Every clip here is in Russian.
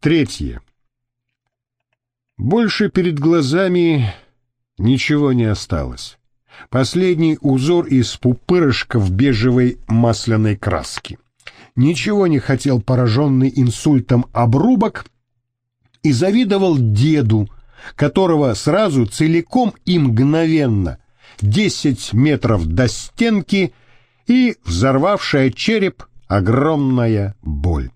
Третье. Больше перед глазами ничего не осталось. Последний узор из пупырышков бежевой масляной краски. Ничего не хотел пораженный инсультом обрубок и завидовал деду, которого сразу целиком и мгновенно, десять метров до стенки и взорвавшая череп огромная боль.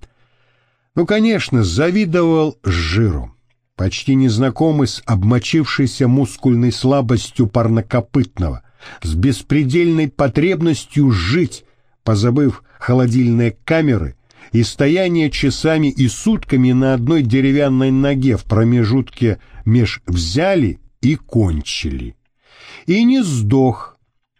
Ну, конечно, завидовал жиру почти незнакомый с обмочившейся мускульной слабостью парнокопытного, с беспредельной потребностью жить, позабыв холодильные камеры и стояние часами и сутками на одной деревянной ноге в промежутке меж взяли и кончили. И не сдох,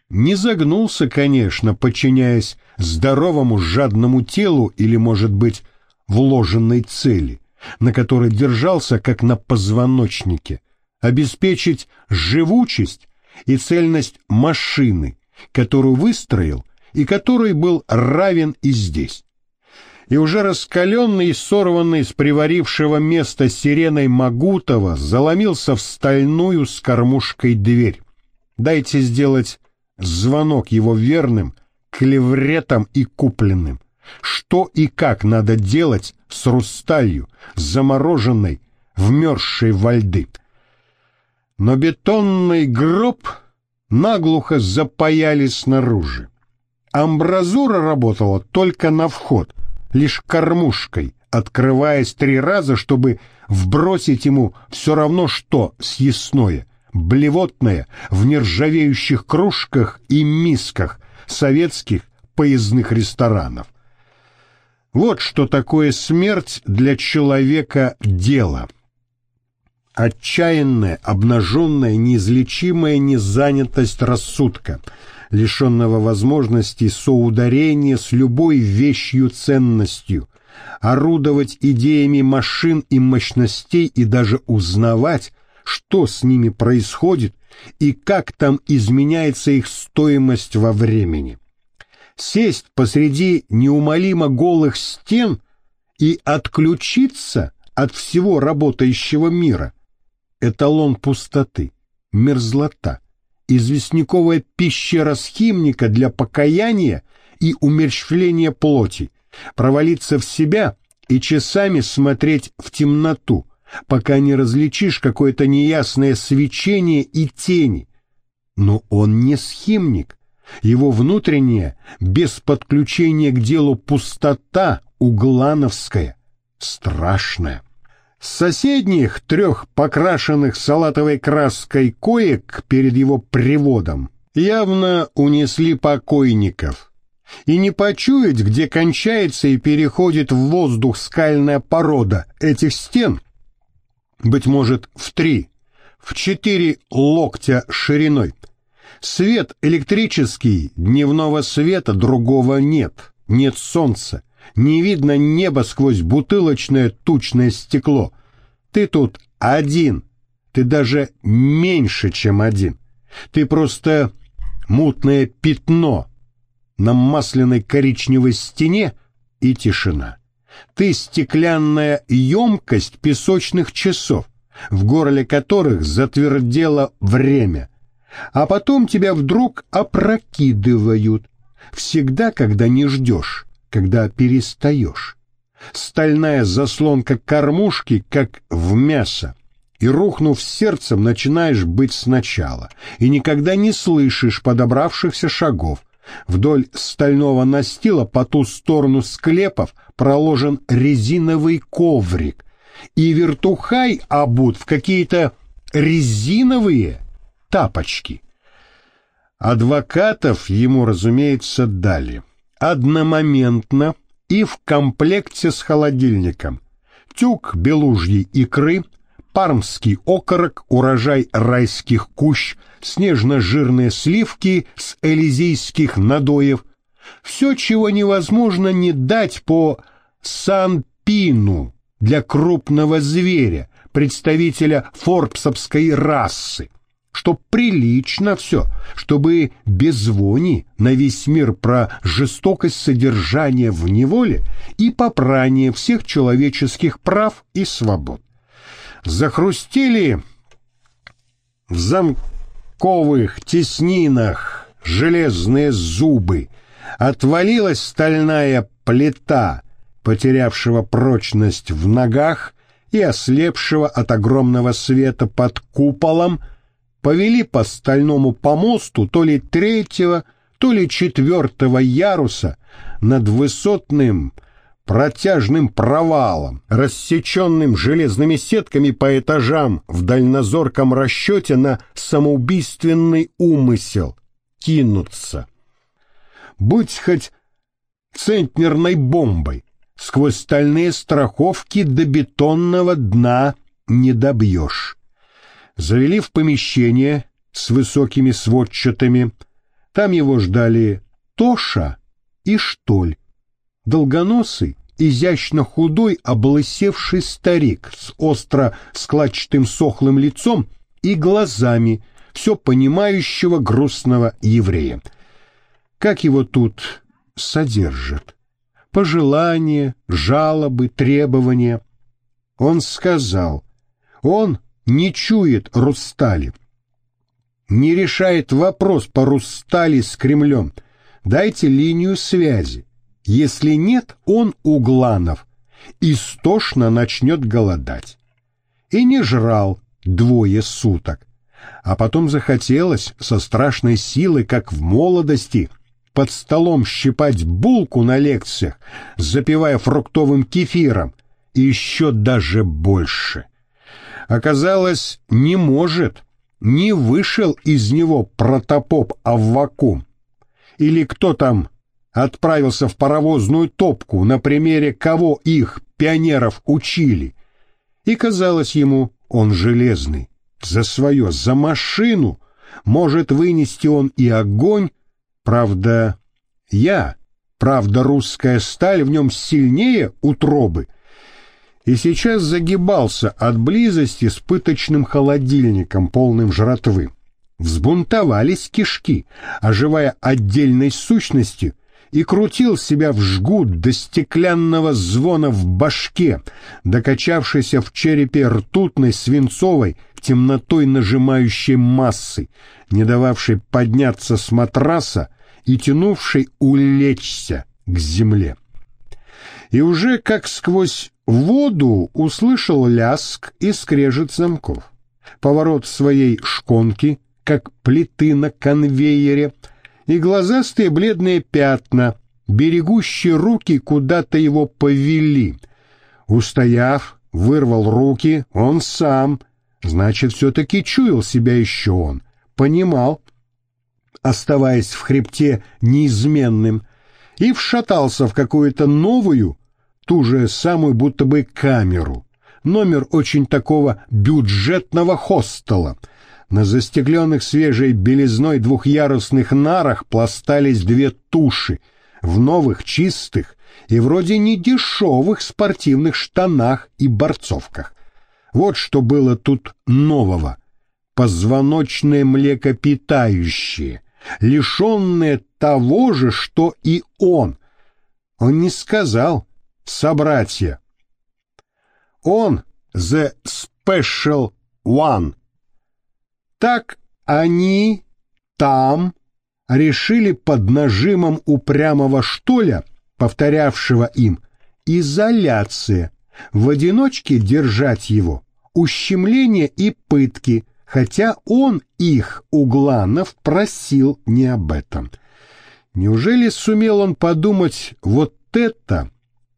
не загнулся, конечно, подчиняясь здоровому жадному телу или, может быть, вложенной цели, на которой держался, как на позвоночнике, обеспечить живучесть и цельность машины, которую выстроил и которой был равен и здесь. И уже раскаленный и сорванный с приварившего места сиреной Магутова заломился в стальную с кормушкой дверь. Дайте сделать звонок его верным, клевретом и купленным что и как надо делать с русталью, замороженной, вмерзшей во льды. Но бетонный гроб наглухо запаяли снаружи. Амбразура работала только на вход, лишь кормушкой, открываясь три раза, чтобы вбросить ему все равно что съестное, блевотное в нержавеющих кружках и мисках советских поездных ресторанов. Вот что такое смерть для человека дело. Отчаянная, обнаженная, неизлечимая незанятость рассудка, лишенного возможности соударения с любой вещью ценностью, орудовать идеями машин и мощностей и даже узнавать, что с ними происходит и как там изменяется их стоимость во времени сесть посреди неумолимо голых стен и отключиться от всего работающего мира. Эталон пустоты, мерзлота, известняковая пещера схимника для покаяния и умерщвления плоти, провалиться в себя и часами смотреть в темноту, пока не различишь какое-то неясное свечение и тени. Но он не схимник, его внутренняя, без подключения к делу пустота углановская, страшная. С соседних трех покрашенных салатовой краской коек перед его приводом явно унесли покойников. И не почуять, где кончается и переходит в воздух скальная порода этих стен, быть может, в три, в четыре локтя шириной — Свет электрический, дневного света другого нет, нет солнца, не видно неба сквозь бутылочное тучное стекло. Ты тут один, ты даже меньше, чем один. Ты просто мутное пятно на масляной коричневой стене и тишина. Ты стеклянная емкость песочных часов, в горле которых затвердело время — а потом тебя вдруг опрокидывают. Всегда, когда не ждешь, когда перестаешь. Стальная заслонка кормушки, как в мясо, и, рухнув сердцем, начинаешь быть сначала, и никогда не слышишь подобравшихся шагов. Вдоль стального настила по ту сторону склепов проложен резиновый коврик, и вертухай обут в какие-то резиновые тапочки. Адвокатов ему, разумеется, дали. Одномоментно и в комплекте с холодильником. Тюк белужьей икры, пармский окорок, урожай райских кущ, снежно-жирные сливки с элизийских надоев. Все, чего невозможно не дать по санпину для крупного зверя, представителя форбсовской расы чтоб прилично все, чтобы без звони на весь мир про жестокость содержания в неволе и попрание всех человеческих прав и свобод. Захрустили в замковых теснинах железные зубы, отвалилась стальная плита, потерявшего прочность в ногах и ослепшего от огромного света под куполом, повели по стальному помосту то ли третьего, то ли четвертого яруса над высотным протяжным провалом, рассеченным железными сетками по этажам в дальнозорком расчете на самоубийственный умысел кинуться. Будь хоть центнерной бомбой, сквозь стальные страховки до бетонного дна не добьешь. Завели в помещение с высокими сводчатыми. Там его ждали Тоша и Штоль. Долгоносый, изящно худой, облысевший старик с остро складчатым сохлым лицом и глазами все понимающего грустного еврея. Как его тут содержат? Пожелания, жалобы, требования. Он сказал, он не чует Рустали, не решает вопрос по Рустали с Кремлем. Дайте линию связи. Если нет, он у Гланов истошно начнет голодать. И не жрал двое суток. А потом захотелось со страшной силой, как в молодости, под столом щипать булку на лекциях, запивая фруктовым кефиром, и еще даже больше. Оказалось, не может, не вышел из него протопоп Аввакум. Или кто там отправился в паровозную топку, на примере кого их, пионеров, учили. И казалось ему, он железный, за свое, за машину, может вынести он и огонь, правда, я, правда, русская сталь в нем сильнее утробы, и сейчас загибался от близости с пыточным холодильником, полным жратвы. Взбунтовались кишки, оживая отдельной сущностью — и крутил себя в жгут до стеклянного звона в башке, докачавшейся в черепе ртутной свинцовой, темнотой нажимающей массы, не дававшей подняться с матраса и тянувшей улечься к земле. И уже как сквозь воду услышал ляск и скрежет замков. Поворот своей шконки, как плиты на конвейере — и глазастые бледные пятна, берегущие руки куда-то его повели. Устояв, вырвал руки, он сам, значит, все-таки чуял себя еще он, понимал, оставаясь в хребте неизменным, и вшатался в какую-то новую, ту же самую будто бы камеру, номер очень такого бюджетного хостела — на застекленных свежей белизной двухъярусных нарах пластались две туши в новых чистых и вроде не дешевых спортивных штанах и борцовках. Вот что было тут нового. Позвоночные млекопитающие, лишенные того же, что и он. Он не сказал «собратья». Он «the special one», так они там решили под нажимом упрямого штоля, повторявшего им, изоляция, в одиночке держать его, ущемление и пытки, хотя он их, Угланов, просил не об этом. Неужели сумел он подумать вот это,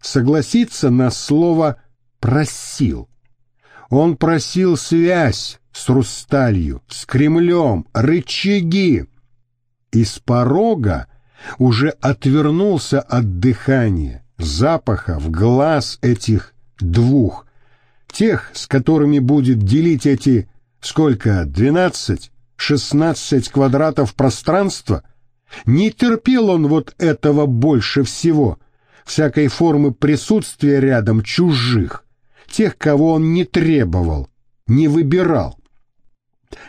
согласиться на слово «просил»? Он просил связь, с Русталью, с Кремлем, рычаги. Из порога уже отвернулся от дыхания, запаха в глаз этих двух, тех, с которыми будет делить эти, сколько, двенадцать, шестнадцать квадратов пространства. Не терпел он вот этого больше всего, всякой формы присутствия рядом чужих, тех, кого он не требовал, не выбирал.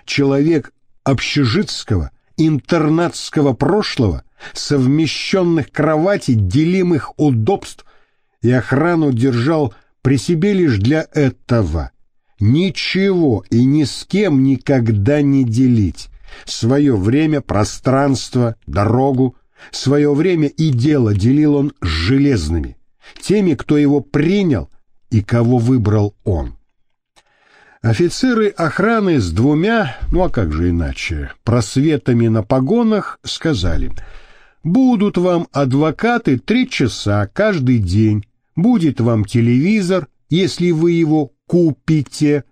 Человек общежитского, интернатского прошлого, совмещенных кроватей, делимых удобств, и охрану держал при себе лишь для этого. Ничего и ни с кем никогда не делить. Свое время, пространство, дорогу, свое время и дело делил он с железными, теми, кто его принял и кого выбрал он. Офицеры охраны с двумя, ну а как же иначе, просветами на погонах сказали, будут вам адвокаты три часа каждый день, будет вам телевизор, если вы его купите,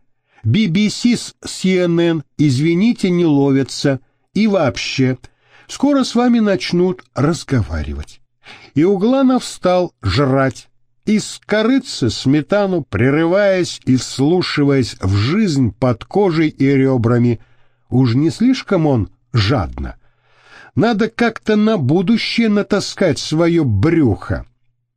BBC с CNN, извините, не ловятся, и вообще, скоро с вами начнут разговаривать. И Угланов стал жрать, из корыца сметану, прерываясь и вслушиваясь в жизнь под кожей и ребрами. Уж не слишком он жадно. Надо как-то на будущее натаскать свое брюхо,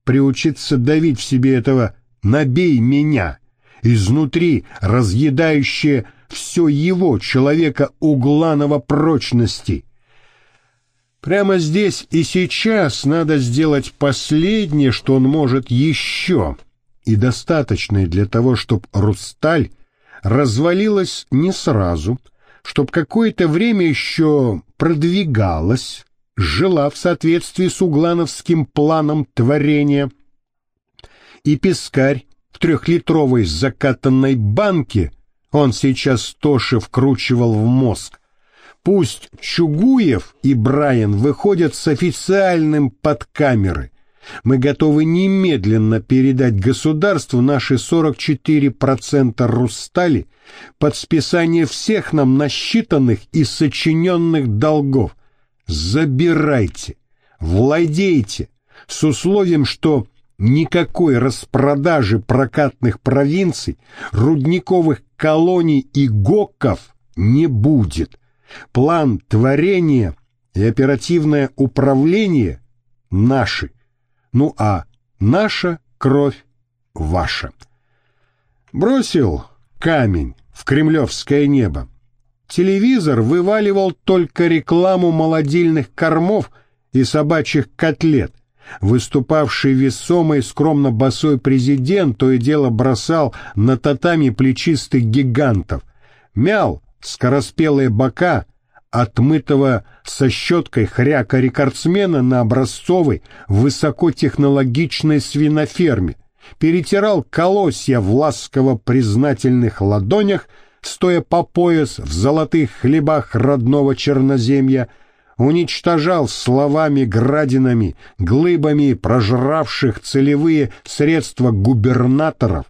приучиться давить в себе этого «набей меня», изнутри разъедающее все его, человека угланого прочности — Прямо здесь и сейчас надо сделать последнее, что он может еще, и достаточное для того, чтобы Русталь развалилась не сразу, чтобы какое-то время еще продвигалась, жила в соответствии с углановским планом творения. И пескарь в трехлитровой закатанной банке он сейчас Тоше вкручивал в мозг, Пусть Чугуев и Брайан выходят с официальным под камеры. Мы готовы немедленно передать государству наши 44% Рустали под списание всех нам насчитанных и сочиненных долгов. Забирайте, владейте, с условием, что никакой распродажи прокатных провинций, рудниковых колоний и гокков не будет. План творения и оперативное управление наши. Ну а наша кровь ваша. Бросил камень в кремлевское небо. Телевизор вываливал только рекламу молодильных кормов и собачьих котлет. Выступавший весомый, скромно босой президент то и дело бросал на татами плечистых гигантов. Мял скороспелые бока отмытого со щеткой хряка рекордсмена на образцовой высокотехнологичной свиноферме, перетирал колосья в ласково-признательных ладонях, стоя по пояс в золотых хлебах родного черноземья, уничтожал словами-градинами, глыбами прожравших целевые средства губернаторов,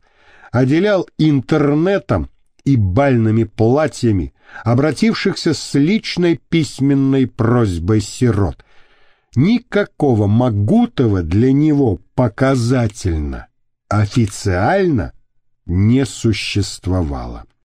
отделял интернетом и бальными платьями, обратившихся с личной письменной просьбой сирот. Никакого Магутова для него показательно, официально не существовало.